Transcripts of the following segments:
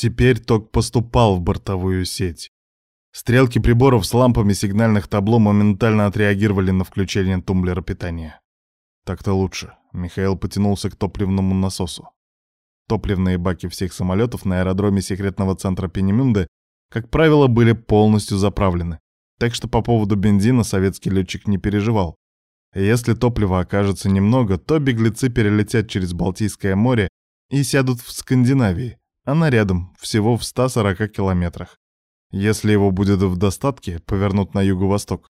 Теперь ток поступал в бортовую сеть. Стрелки приборов с лампами сигнальных табло моментально отреагировали на включение тумблера питания. Так-то лучше. Михаил потянулся к топливному насосу. Топливные баки всех самолетов на аэродроме секретного центра Пенемюнде, как правило, были полностью заправлены. Так что по поводу бензина советский летчик не переживал. Если топлива окажется немного, то беглецы перелетят через Балтийское море и сядут в Скандинавии. Она рядом, всего в 140 километрах. Если его будет в достатке, повернут на юго-восток.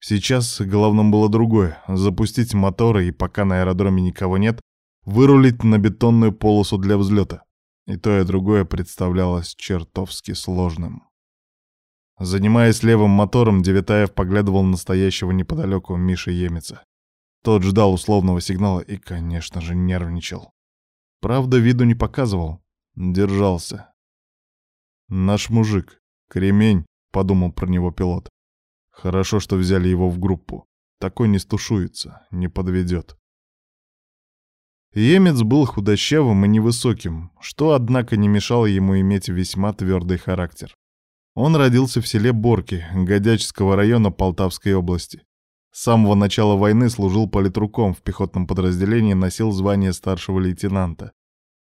Сейчас главным было другое — запустить моторы и, пока на аэродроме никого нет, вырулить на бетонную полосу для взлета. И то, и другое представлялось чертовски сложным. Занимаясь левым мотором, Девятаев поглядывал на настоящего неподалеку Миши Емеца. Тот ждал условного сигнала и, конечно же, нервничал. Правда, виду не показывал. Держался. «Наш мужик. Кремень», — подумал про него пилот. «Хорошо, что взяли его в группу. Такой не стушуется, не подведет». Емец был худощавым и невысоким, что, однако, не мешало ему иметь весьма твердый характер. Он родился в селе Борки, Годячского района Полтавской области. С самого начала войны служил политруком в пехотном подразделении, носил звание старшего лейтенанта.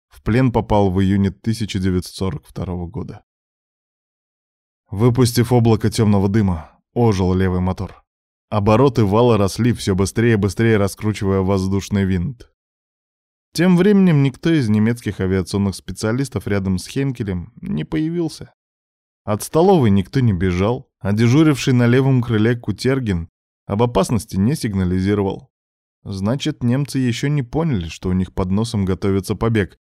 В плен попал в июне 1942 года. Выпустив облако темного дыма, ожил левый мотор. Обороты вала росли все быстрее и быстрее, раскручивая воздушный винт. Тем временем никто из немецких авиационных специалистов рядом с Хенкелем не появился. От столовой никто не бежал, а дежуривший на левом крыле Кутергин об опасности не сигнализировал. Значит, немцы еще не поняли, что у них под носом готовится побег,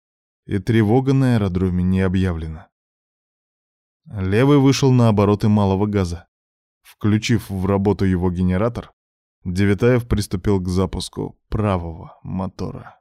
и тревога на аэродроме не объявлена. Левый вышел на обороты малого газа. Включив в работу его генератор, Девятаев приступил к запуску правого мотора.